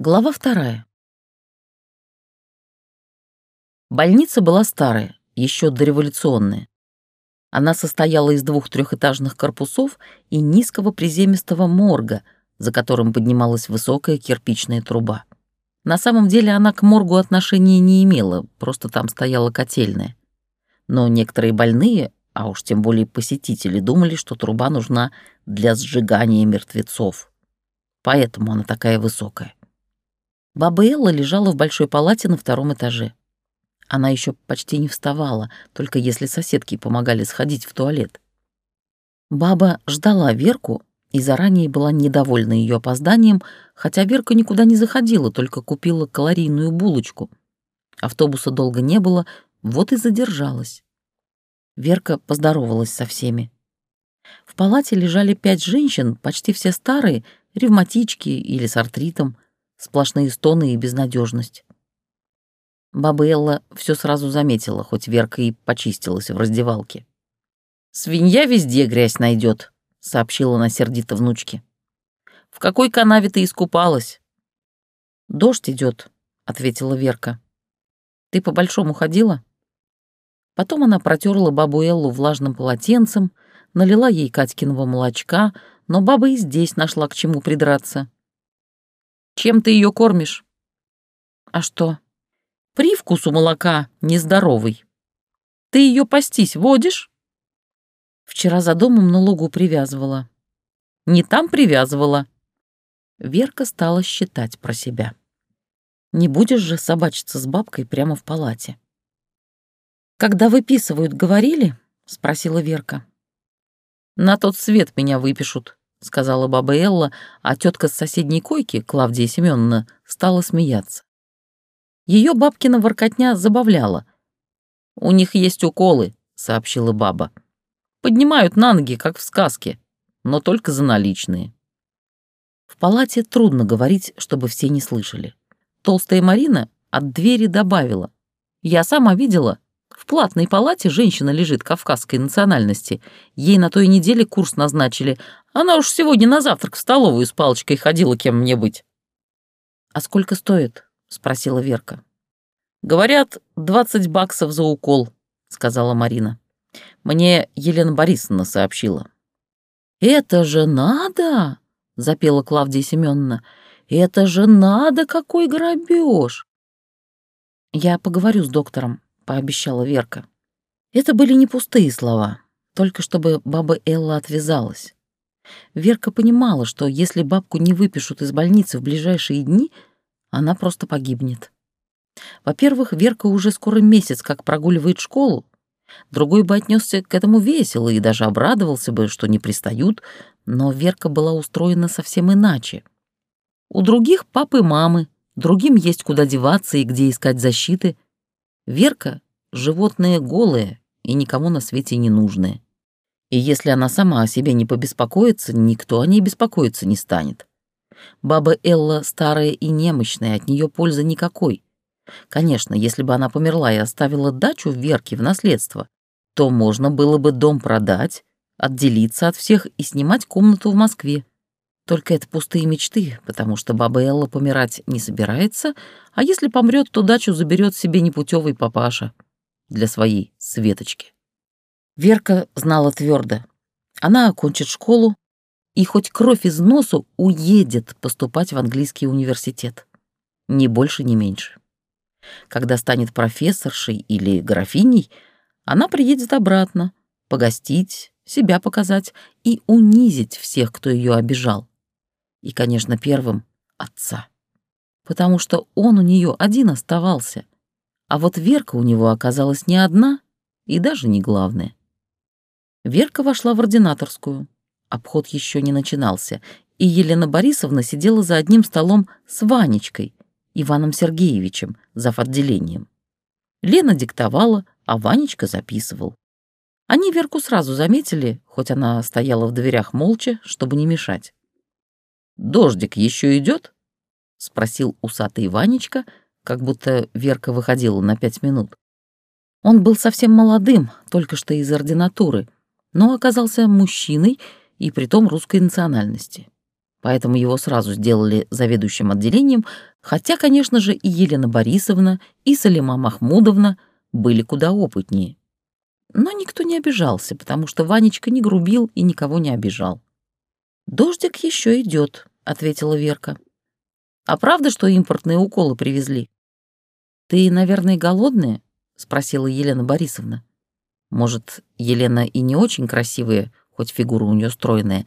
Глава вторая. Больница была старая, еще дореволюционная. Она состояла из двух трехэтажных корпусов и низкого приземистого морга, за которым поднималась высокая кирпичная труба. На самом деле она к моргу отношения не имела, просто там стояла котельная. Но некоторые больные, а уж тем более посетители, думали, что труба нужна для сжигания мертвецов. Поэтому она такая высокая. Баба Элла лежала в большой палате на втором этаже. Она еще почти не вставала, только если соседки помогали сходить в туалет. Баба ждала Верку и заранее была недовольна ее опозданием, хотя Верка никуда не заходила, только купила калорийную булочку. Автобуса долго не было, вот и задержалась. Верка поздоровалась со всеми. В палате лежали пять женщин, почти все старые, ревматички или с артритом — сплошные стоны и безнадежность. Баба Элла все сразу заметила, хоть Верка и почистилась в раздевалке. «Свинья везде грязь найдет, сообщила она сердито внучке. «В какой канаве ты искупалась?» «Дождь идет, ответила Верка. «Ты по-большому ходила?» Потом она протерла бабу Эллу влажным полотенцем, налила ей Катькиного молочка, но баба и здесь нашла к чему придраться. Чем ты ее кормишь? А что? Привкус у молока нездоровый. Ты ее пастись водишь? Вчера за домом на лугу привязывала. Не там привязывала. Верка стала считать про себя. Не будешь же собачиться с бабкой прямо в палате. «Когда выписывают, говорили?» — спросила Верка. «На тот свет меня выпишут», — сказала баба Элла, а тетка с соседней койки, Клавдия Семеновна, стала смеяться. Ее бабкина воркотня забавляла. «У них есть уколы», — сообщила баба. «Поднимают на ноги, как в сказке, но только за наличные». В палате трудно говорить, чтобы все не слышали. Толстая Марина от двери добавила. «Я сама видела, в платной палате женщина лежит кавказской национальности. Ей на той неделе курс назначили. Она уж сегодня на завтрак в столовую с палочкой ходила, кем мне быть. «А сколько стоит?» — спросила Верка. «Говорят, двадцать баксов за укол», — сказала Марина. Мне Елена Борисовна сообщила. «Это же надо!» — запела Клавдия Семеновна. «Это же надо, какой грабеж!» «Я поговорю с доктором», пообещала Верка. Это были не пустые слова, только чтобы баба Элла отвязалась. Верка понимала, что если бабку не выпишут из больницы в ближайшие дни, она просто погибнет. Во-первых, Верка уже скоро месяц как прогуливает школу. Другой бы отнесся к этому весело и даже обрадовался бы, что не пристают, но Верка была устроена совсем иначе. У других папы мамы, другим есть куда деваться и где искать защиты — Верка — животное голое и никому на свете не нужное. И если она сама о себе не побеспокоится, никто о ней беспокоиться не станет. Баба Элла старая и немощная, от нее пользы никакой. Конечно, если бы она померла и оставила дачу Верке в наследство, то можно было бы дом продать, отделиться от всех и снимать комнату в Москве. Только это пустые мечты, потому что баба Элла помирать не собирается, а если помрет, то дачу заберет себе непутевый папаша для своей Светочки. Верка знала твердо. Она окончит школу и хоть кровь из носу уедет поступать в английский университет. Ни больше, ни меньше. Когда станет профессоршей или графиней, она приедет обратно, погостить, себя показать и унизить всех, кто ее обижал и, конечно, первым — отца. Потому что он у нее один оставался, а вот Верка у него оказалась не одна и даже не главная. Верка вошла в ординаторскую. Обход еще не начинался, и Елена Борисовна сидела за одним столом с Ванечкой, Иваном Сергеевичем, зав. отделением. Лена диктовала, а Ванечка записывал. Они Верку сразу заметили, хоть она стояла в дверях молча, чтобы не мешать. Дождик еще идет? спросил усатый Ванечка, как будто Верка выходила на пять минут. Он был совсем молодым, только что из ординатуры, но оказался мужчиной и притом русской национальности. поэтому его сразу сделали заведующим отделением, хотя, конечно же, и Елена Борисовна, и Салима Махмудовна были куда опытнее. Но никто не обижался, потому что Ванечка не грубил и никого не обижал. «Дождик еще идет», — ответила Верка. «А правда, что импортные уколы привезли?» «Ты, наверное, голодная?» — спросила Елена Борисовна. Может, Елена и не очень красивая, хоть фигура у нее стройная,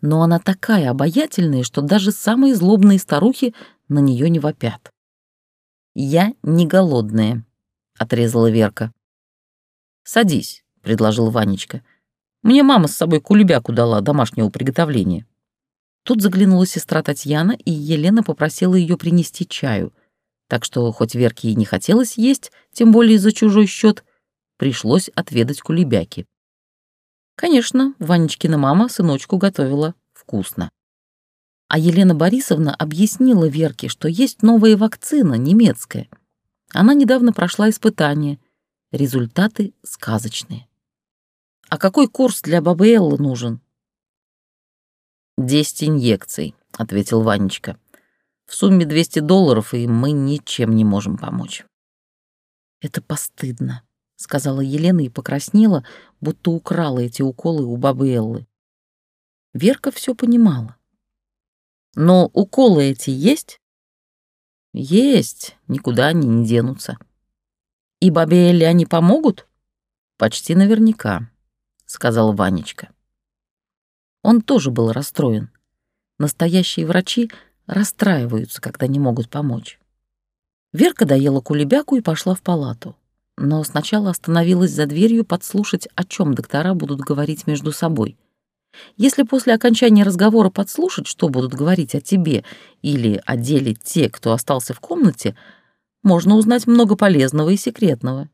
но она такая обаятельная, что даже самые злобные старухи на нее не вопят. «Я не голодная», — отрезала Верка. «Садись», — предложил Ванечка. «Мне мама с собой кулебяку дала домашнего приготовления». Тут заглянула сестра Татьяна, и Елена попросила ее принести чаю. Так что, хоть Верке и не хотелось есть, тем более за чужой счет, пришлось отведать кулебяки. Конечно, Ванечкина мама сыночку готовила вкусно. А Елена Борисовна объяснила Верке, что есть новая вакцина, немецкая. Она недавно прошла испытание, Результаты сказочные. А какой курс для бабы Эллы нужен? «Десять инъекций», — ответил Ванечка. «В сумме 200 долларов, и мы ничем не можем помочь». «Это постыдно», — сказала Елена и покраснела, будто украла эти уколы у бабы Эллы. Верка все понимала. «Но уколы эти есть?» «Есть, никуда они не денутся», и бабе Элли они помогут? Почти наверняка, сказал Ванечка. Он тоже был расстроен. Настоящие врачи расстраиваются, когда не могут помочь. Верка доела кулебяку и пошла в палату. Но сначала остановилась за дверью подслушать, о чем доктора будут говорить между собой. Если после окончания разговора подслушать, что будут говорить о тебе или о деле те, кто остался в комнате, можно узнать много полезного и секретного.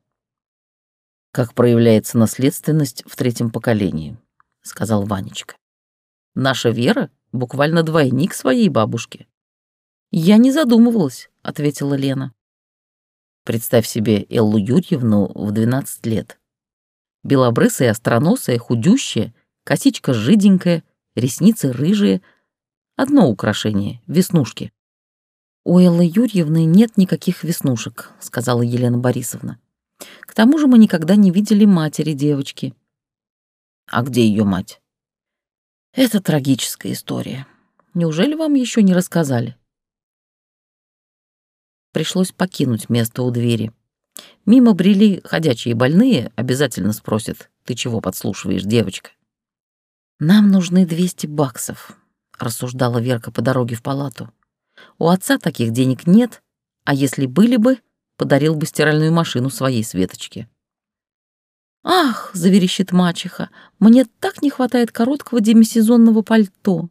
«Как проявляется наследственность в третьем поколении», — сказал Ванечка. «Наша Вера буквально двойник своей бабушки». «Я не задумывалась», — ответила Лена. Представь себе Эллу Юрьевну в 12 лет. Белобрысая, остроносая, худющая, косичка жиденькая, ресницы рыжие. Одно украшение — веснушки. «У Эллы Юрьевны нет никаких веснушек», — сказала Елена Борисовна. «К тому же мы никогда не видели матери девочки». «А где ее мать?» «Это трагическая история. Неужели вам еще не рассказали?» Пришлось покинуть место у двери. Мимо брели ходячие больные, обязательно спросят, «Ты чего подслушиваешь, девочка?» «Нам нужны 200 баксов», — рассуждала Верка по дороге в палату. У отца таких денег нет, а если были бы, подарил бы стиральную машину своей Светочке. «Ах!» — заверещит мачеха, «мне так не хватает короткого демисезонного пальто».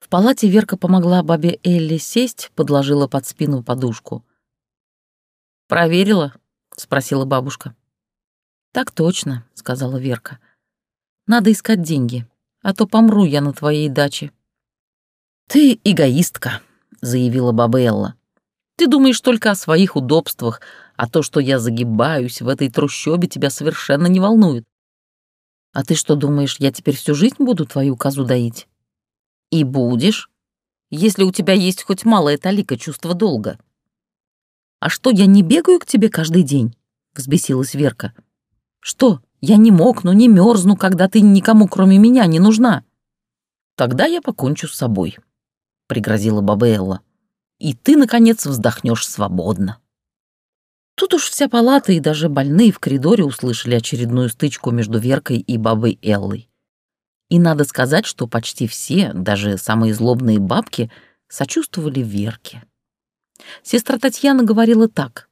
В палате Верка помогла бабе Элли сесть, подложила под спину подушку. «Проверила?» — спросила бабушка. «Так точно», — сказала Верка. «Надо искать деньги, а то помру я на твоей даче». «Ты эгоистка», — заявила баба Элла. «Ты думаешь только о своих удобствах, а то, что я загибаюсь в этой трущобе, тебя совершенно не волнует. А ты что думаешь, я теперь всю жизнь буду твою козу доить? И будешь, если у тебя есть хоть малая талика чувства долга. А что, я не бегаю к тебе каждый день? Взбесилась Верка. Что, я не мокну, не мерзну, когда ты никому, кроме меня, не нужна? Тогда я покончу с собой пригрозила баба Элла. «И ты, наконец, вздохнешь свободно». Тут уж вся палата и даже больные в коридоре услышали очередную стычку между Веркой и бабой Эллой. И надо сказать, что почти все, даже самые злобные бабки, сочувствовали Верке. Сестра Татьяна говорила так.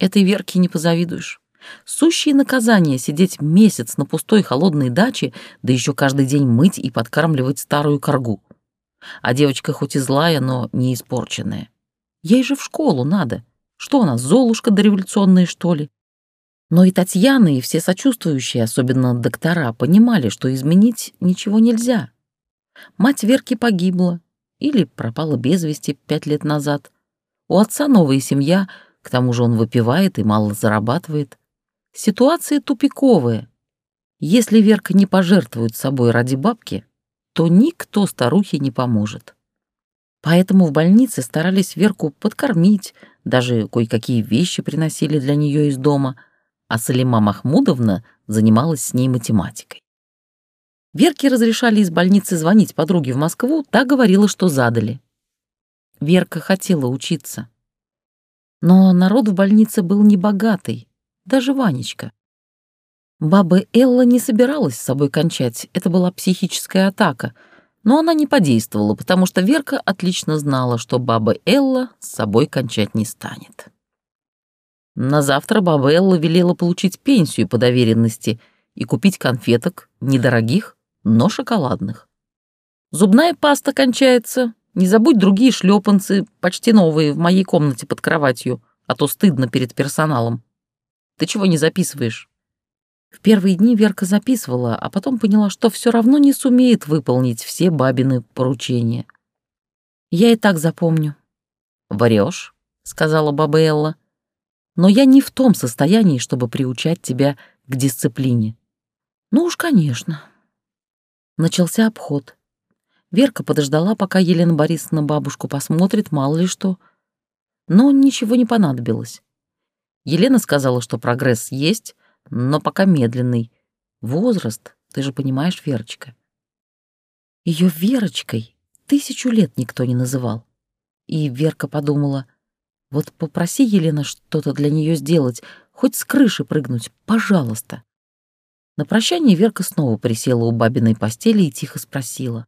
«Этой Верке не позавидуешь. Сущие наказания сидеть месяц на пустой холодной даче, да еще каждый день мыть и подкармливать старую коргу. А девочка хоть и злая, но не испорченная. Ей же в школу надо. Что она, золушка дореволюционная, что ли? Но и Татьяна, и все сочувствующие, особенно доктора, понимали, что изменить ничего нельзя. Мать Верки погибла или пропала без вести пять лет назад. У отца новая семья, к тому же он выпивает и мало зарабатывает. Ситуация тупиковая. Если Верка не пожертвует собой ради бабки, то никто старухе не поможет. Поэтому в больнице старались Верку подкормить, даже кое-какие вещи приносили для нее из дома, а Салима Махмудовна занималась с ней математикой. Верке разрешали из больницы звонить подруге в Москву, та говорила, что задали. Верка хотела учиться. Но народ в больнице был небогатый, даже Ванечка. Баба Элла не собиралась с собой кончать, это была психическая атака, но она не подействовала, потому что Верка отлично знала, что баба Элла с собой кончать не станет. На завтра баба Элла велела получить пенсию по доверенности и купить конфеток, недорогих, но шоколадных. Зубная паста кончается, не забудь другие шлепанцы, почти новые, в моей комнате под кроватью, а то стыдно перед персоналом. Ты чего не записываешь? В первые дни Верка записывала, а потом поняла, что все равно не сумеет выполнить все бабины поручения. Я и так запомню. Врешь, сказала баба Элла. Но я не в том состоянии, чтобы приучать тебя к дисциплине. Ну уж, конечно. Начался обход. Верка подождала, пока Елена Борисовна бабушку посмотрит, мало ли что. Но ничего не понадобилось. Елена сказала, что прогресс есть, но пока медленный. Возраст, ты же понимаешь, Верочка. Ее Верочкой тысячу лет никто не называл. И Верка подумала, вот попроси Елена что-то для нее сделать, хоть с крыши прыгнуть, пожалуйста. На прощание Верка снова присела у бабиной постели и тихо спросила.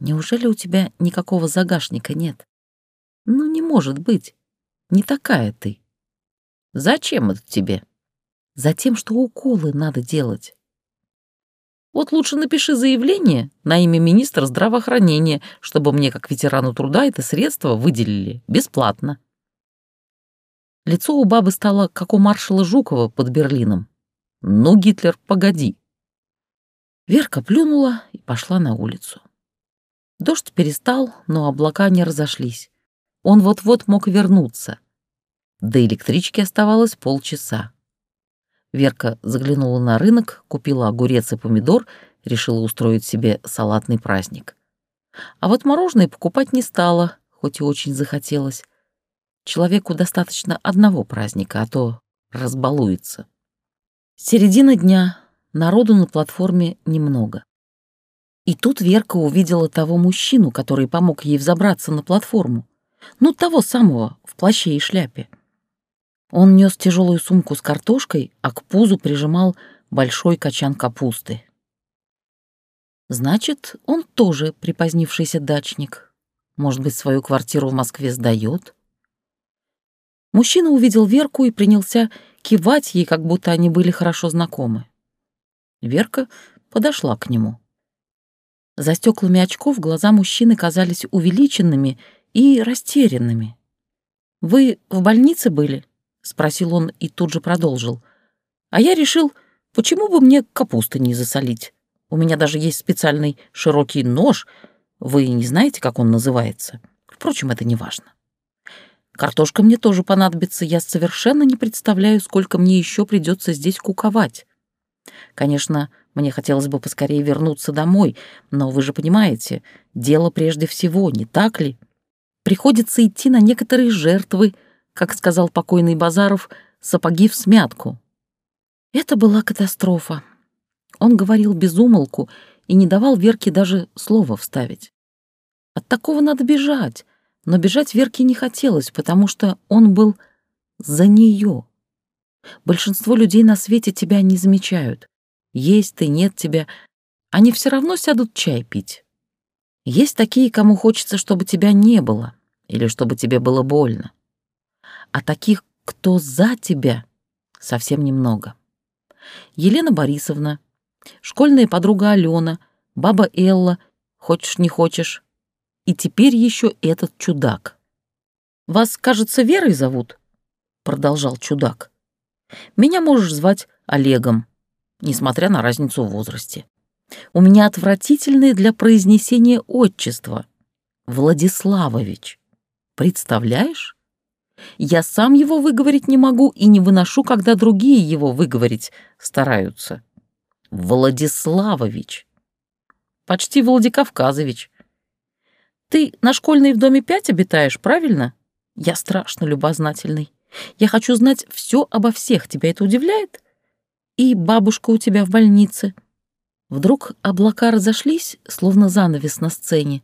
Неужели у тебя никакого загашника нет? Ну, не может быть. Не такая ты. Зачем это тебе? Затем, что уколы надо делать. Вот лучше напиши заявление на имя министра здравоохранения, чтобы мне, как ветерану труда, это средство выделили бесплатно. Лицо у бабы стало, как у маршала Жукова под Берлином. «Ну, Гитлер, погоди». Верка плюнула и пошла на улицу. Дождь перестал, но облака не разошлись. Он вот-вот мог вернуться. До электрички оставалось полчаса. Верка заглянула на рынок, купила огурец и помидор, решила устроить себе салатный праздник. А вот мороженое покупать не стала, хоть и очень захотелось. Человеку достаточно одного праздника, а то разбалуется. Середина дня, народу на платформе немного. И тут Верка увидела того мужчину, который помог ей взобраться на платформу. Ну, того самого, в плаще и шляпе. Он нес тяжелую сумку с картошкой, а к пузу прижимал большой качан капусты. Значит, он тоже припозднившийся дачник. Может быть, свою квартиру в Москве сдает? Мужчина увидел Верку и принялся кивать ей, как будто они были хорошо знакомы. Верка подошла к нему. За стеклами очков глаза мужчины казались увеличенными и растерянными. «Вы в больнице были?» — спросил он и тут же продолжил. «А я решил, почему бы мне капусты не засолить? У меня даже есть специальный широкий нож. Вы не знаете, как он называется? Впрочем, это не важно. Картошка мне тоже понадобится. Я совершенно не представляю, сколько мне еще придется здесь куковать. Конечно, мне хотелось бы поскорее вернуться домой, но вы же понимаете, дело прежде всего, не так ли? Приходится идти на некоторые жертвы, как сказал покойный Базаров, сапоги в смятку. Это была катастрофа. Он говорил без умолку и не давал Верке даже слова вставить. От такого надо бежать, но бежать Верке не хотелось, потому что он был за нее. Большинство людей на свете тебя не замечают есть ты, нет тебя, они все равно сядут чай пить. Есть такие, кому хочется, чтобы тебя не было, или чтобы тебе было больно. А таких, кто за тебя, совсем немного. Елена Борисовна, школьная подруга Алена, баба Элла, хочешь не хочешь, и теперь еще этот чудак. «Вас, кажется, Верой зовут?» — продолжал чудак. «Меня можешь звать Олегом несмотря на разницу в возрасте. У меня отвратительное для произнесения отчество. Владиславович. Представляешь? Я сам его выговорить не могу и не выношу, когда другие его выговорить стараются. Владиславович. почти Владикавказович. Ты на школьной в доме пять обитаешь, правильно? Я страшно любознательный. Я хочу знать все обо всех. Тебя это удивляет? И бабушка у тебя в больнице. Вдруг облака разошлись, словно занавес на сцене,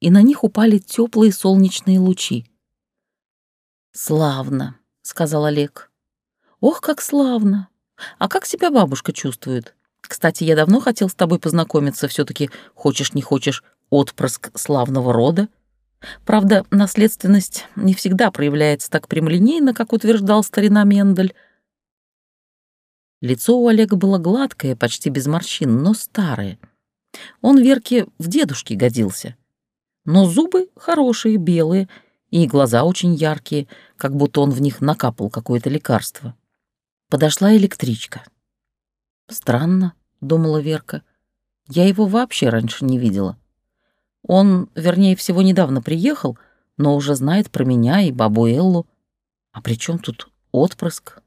и на них упали теплые солнечные лучи. «Славно», — сказал Олег. «Ох, как славно! А как себя бабушка чувствует? Кстати, я давно хотел с тобой познакомиться, все таки хочешь не хочешь, отпрыск славного рода. Правда, наследственность не всегда проявляется так прямолинейно, как утверждал старина Мендель. Лицо у Олега было гладкое, почти без морщин, но старое. Он Верке в дедушке годился. Но зубы хорошие, белые, и глаза очень яркие, как будто он в них накапал какое-то лекарство. Подошла электричка. «Странно», — думала Верка. «Я его вообще раньше не видела. Он, вернее всего, недавно приехал, но уже знает про меня и бабу Эллу. А при чем тут отпрыск?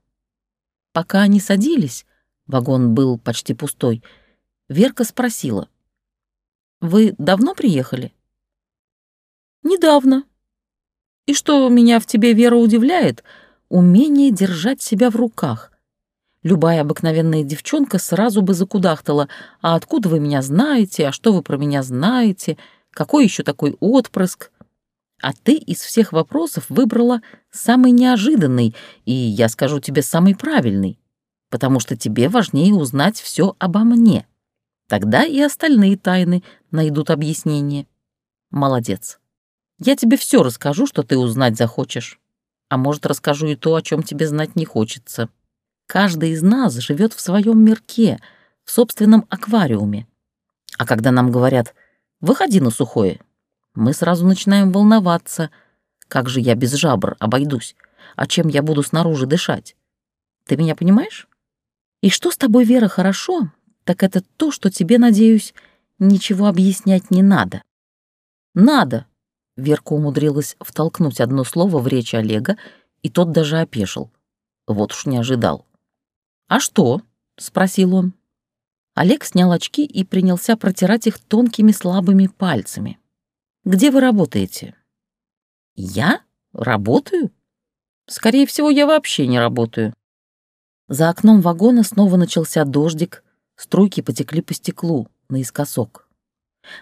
Пока они садились, вагон был почти пустой, Верка спросила. «Вы давно приехали?» «Недавно. И что меня в тебе, Вера, удивляет, умение держать себя в руках. Любая обыкновенная девчонка сразу бы закудахтала, «А откуда вы меня знаете? А что вы про меня знаете?» Какой еще такой отпрыск? А ты из всех вопросов выбрала самый неожиданный и, я скажу тебе, самый правильный, потому что тебе важнее узнать все обо мне. Тогда и остальные тайны найдут объяснение. Молодец. Я тебе все расскажу, что ты узнать захочешь. А может, расскажу и то, о чем тебе знать не хочется. Каждый из нас живет в своем мирке, в собственном аквариуме. А когда нам говорят Выходи на сухое. Мы сразу начинаем волноваться. Как же я без жабр обойдусь? А чем я буду снаружи дышать? Ты меня понимаешь? И что с тобой, Вера, хорошо, так это то, что тебе, надеюсь, ничего объяснять не надо. Надо. Верка умудрилась втолкнуть одно слово в речь Олега, и тот даже опешил. Вот уж не ожидал. «А что?» — спросил он. Олег снял очки и принялся протирать их тонкими слабыми пальцами. «Где вы работаете?» «Я? Работаю?» «Скорее всего, я вообще не работаю». За окном вагона снова начался дождик, струйки потекли по стеклу, наискосок.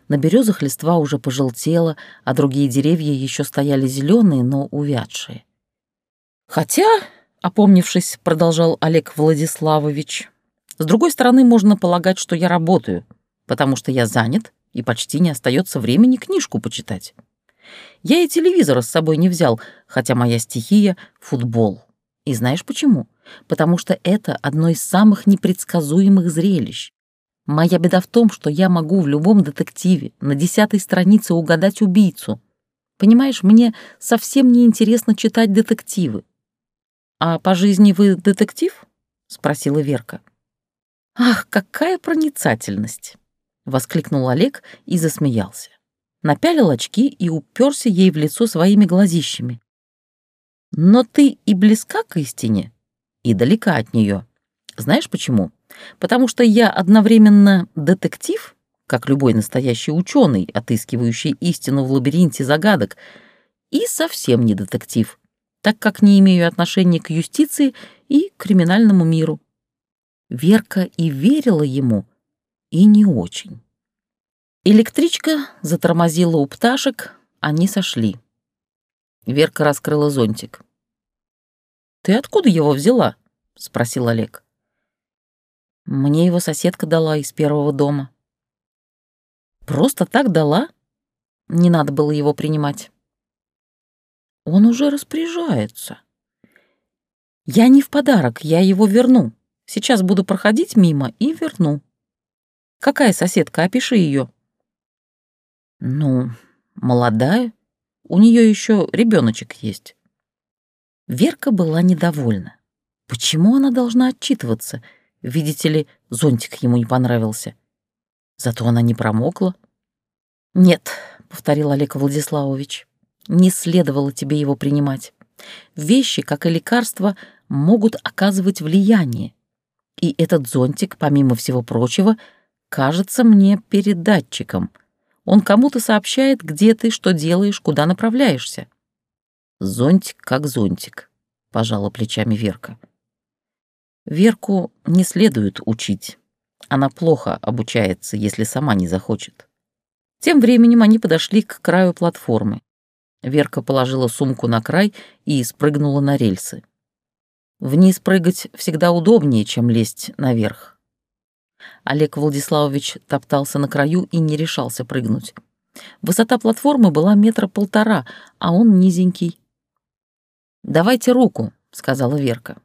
На березах листва уже пожелтела, а другие деревья еще стояли зеленые, но увядшие. «Хотя», — опомнившись, продолжал Олег Владиславович, с другой стороны, можно полагать, что я работаю, потому что я занят, и почти не остается времени книжку почитать. Я и телевизора с собой не взял, хотя моя стихия — футбол. И знаешь почему? Потому что это одно из самых непредсказуемых зрелищ. Моя беда в том, что я могу в любом детективе на десятой странице угадать убийцу. Понимаешь, мне совсем не интересно читать детективы. «А по жизни вы детектив?» — спросила Верка. «Ах, какая проницательность!» — воскликнул Олег и засмеялся. Напялил очки и уперся ей в лицо своими глазищами. «Но ты и близка к истине, и далека от нее. Знаешь почему? Потому что я одновременно детектив, как любой настоящий ученый, отыскивающий истину в лабиринте загадок, и совсем не детектив, так как не имею отношения к юстиции и криминальному миру. Верка и верила ему, и не очень. Электричка затормозила у пташек, они сошли. Верка раскрыла зонтик. «Ты откуда его взяла?» — спросил Олег. «Мне его соседка дала из первого дома». «Просто так дала?» Не надо было его принимать. «Он уже распоряжается». «Я не в подарок, я его верну», Сейчас буду проходить мимо и верну. Какая соседка? Опиши ее. Ну, молодая. У нее еще ребеночек есть. Верка была недовольна. Почему она должна отчитываться? Видите ли, зонтик ему не понравился. Зато она не промокла. «Нет», — повторил Олег Владиславович, — «не следовало тебе его принимать. Вещи, как и лекарства, могут оказывать влияние. И этот зонтик, помимо всего прочего, кажется мне передатчиком. Он кому-то сообщает, где ты, что делаешь, куда направляешься. Зонтик как зонтик, пожала плечами Верка. Верку не следует учить. Она плохо обучается, если сама не захочет. Тем временем они подошли к краю платформы. Верка положила сумку на край и спрыгнула на рельсы. Вниз прыгать всегда удобнее, чем лезть наверх. Олег Владиславович топтался на краю и не решался прыгнуть. Высота платформы была метра полтора, а он низенький. «Давайте руку», — сказала Верка.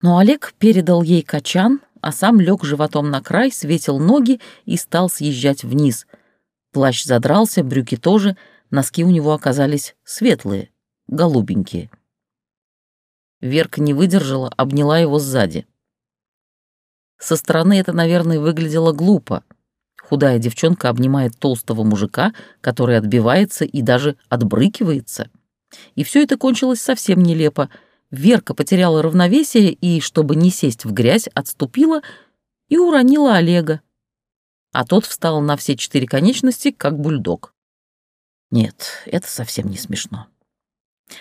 Но Олег передал ей качан, а сам лег животом на край, светил ноги и стал съезжать вниз. Плащ задрался, брюки тоже, носки у него оказались светлые, голубенькие. Верка не выдержала, обняла его сзади. Со стороны это, наверное, выглядело глупо. Худая девчонка обнимает толстого мужика, который отбивается и даже отбрыкивается. И все это кончилось совсем нелепо — Верка потеряла равновесие и, чтобы не сесть в грязь, отступила и уронила Олега. А тот встал на все четыре конечности, как бульдог. Нет, это совсем не смешно.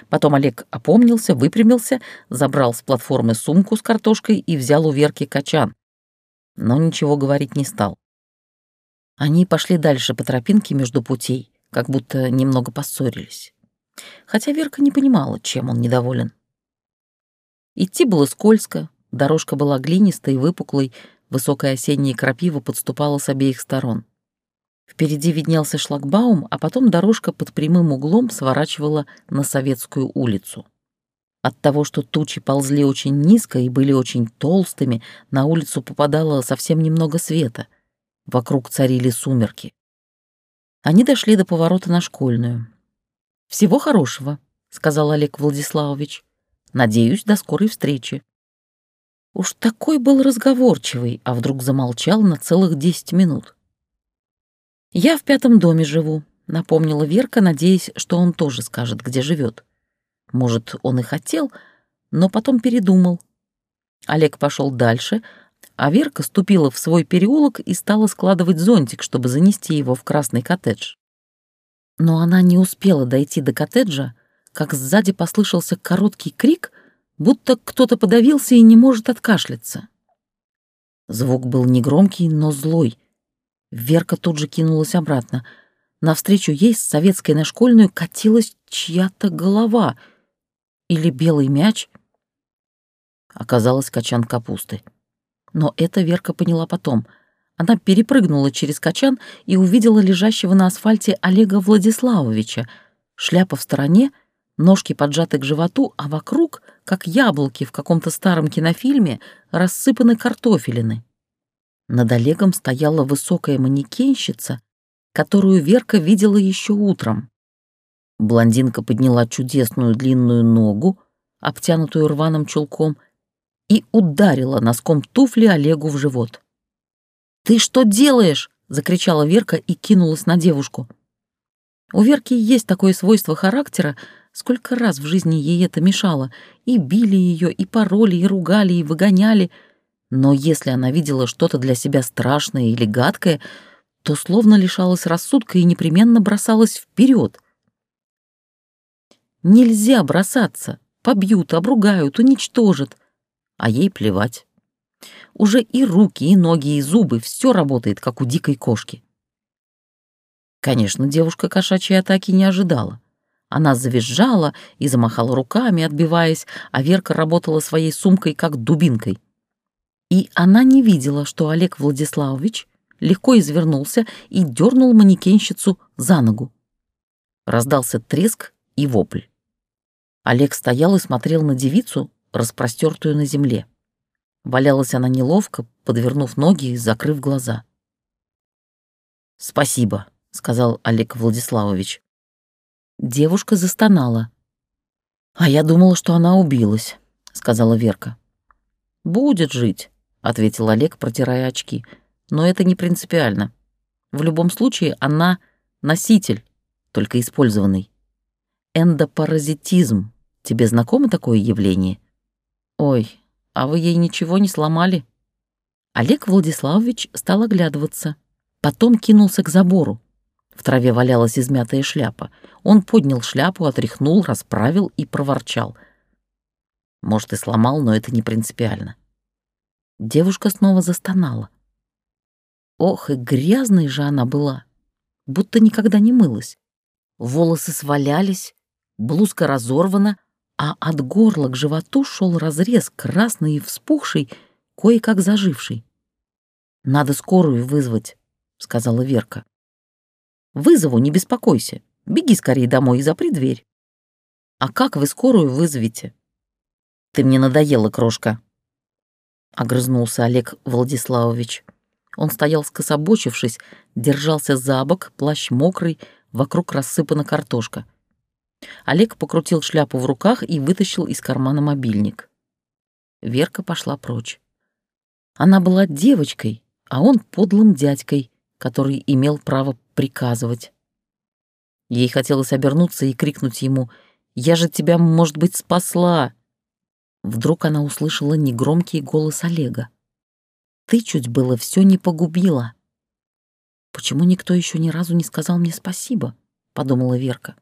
Потом Олег опомнился, выпрямился, забрал с платформы сумку с картошкой и взял у Верки качан. Но ничего говорить не стал. Они пошли дальше по тропинке между путей, как будто немного поссорились. Хотя Верка не понимала, чем он недоволен. Идти было скользко, дорожка была глинистой и выпуклой, высокая осенняя крапива подступала с обеих сторон. Впереди виднелся шлагбаум, а потом дорожка под прямым углом сворачивала на Советскую улицу. От того, что тучи ползли очень низко и были очень толстыми, на улицу попадало совсем немного света. Вокруг царили сумерки. Они дошли до поворота на школьную. «Всего хорошего», — сказал Олег Владиславович. Надеюсь, до скорой встречи». Уж такой был разговорчивый, а вдруг замолчал на целых десять минут. «Я в пятом доме живу», — напомнила Верка, надеясь, что он тоже скажет, где живет. Может, он и хотел, но потом передумал. Олег пошел дальше, а Верка ступила в свой переулок и стала складывать зонтик, чтобы занести его в красный коттедж. Но она не успела дойти до коттеджа, как сзади послышался короткий крик, будто кто-то подавился и не может откашляться. Звук был негромкий, но злой. Верка тут же кинулась обратно. Навстречу ей с советской на школьную катилась чья-то голова. Или белый мяч. Оказалось качан капусты. Но это Верка поняла потом. Она перепрыгнула через качан и увидела лежащего на асфальте Олега Владиславовича. Шляпа в стороне — ножки поджаты к животу, а вокруг, как яблоки в каком-то старом кинофильме, рассыпаны картофелины. Над Олегом стояла высокая манекенщица, которую Верка видела еще утром. Блондинка подняла чудесную длинную ногу, обтянутую рваным чулком, и ударила носком туфли Олегу в живот. «Ты что делаешь?» — закричала Верка и кинулась на девушку. У Верки есть такое свойство характера Сколько раз в жизни ей это мешало. И били ее, и пороли, и ругали, и выгоняли. Но если она видела что-то для себя страшное или гадкое, то словно лишалась рассудка и непременно бросалась вперед. Нельзя бросаться. Побьют, обругают, уничтожат. А ей плевать. Уже и руки, и ноги, и зубы — все работает, как у дикой кошки. Конечно, девушка кошачьей атаки не ожидала. Она завизжала и замахала руками, отбиваясь, а Верка работала своей сумкой как дубинкой. И она не видела, что Олег Владиславович легко извернулся и дернул манекенщицу за ногу. Раздался треск и вопль. Олег стоял и смотрел на девицу, распростертую на земле. Валялась она неловко, подвернув ноги и закрыв глаза. «Спасибо», — сказал Олег Владиславович. Девушка застонала. «А я думала, что она убилась», — сказала Верка. «Будет жить», — ответил Олег, протирая очки. «Но это не принципиально. В любом случае она носитель, только использованный. Эндопаразитизм. Тебе знакомо такое явление?» «Ой, а вы ей ничего не сломали?» Олег Владиславович стал оглядываться. Потом кинулся к забору. В траве валялась измятая шляпа. Он поднял шляпу, отряхнул, расправил и проворчал. Может, и сломал, но это не принципиально. Девушка снова застонала. Ох, и грязной же она была, будто никогда не мылась. Волосы свалялись, блузка разорвана, а от горла к животу шел разрез, красный и вспухший, кое-как заживший. «Надо скорую вызвать», — сказала Верка. «Вызову, не беспокойся. Беги скорее домой и запри дверь». «А как вы скорую вызовете?» «Ты мне надоела, крошка», — огрызнулся Олег Владиславович. Он стоял скособочившись, держался за бок, плащ мокрый, вокруг рассыпана картошка. Олег покрутил шляпу в руках и вытащил из кармана мобильник. Верка пошла прочь. Она была девочкой, а он подлым дядькой, который имел право приказывать. Ей хотелось обернуться и крикнуть ему «Я же тебя, может быть, спасла!» Вдруг она услышала негромкий голос Олега. «Ты чуть было все не погубила». «Почему никто еще ни разу не сказал мне спасибо?» — подумала Верка.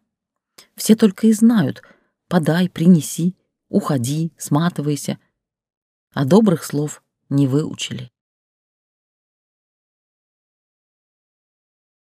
«Все только и знают. Подай, принеси, уходи, сматывайся. А добрых слов не выучили».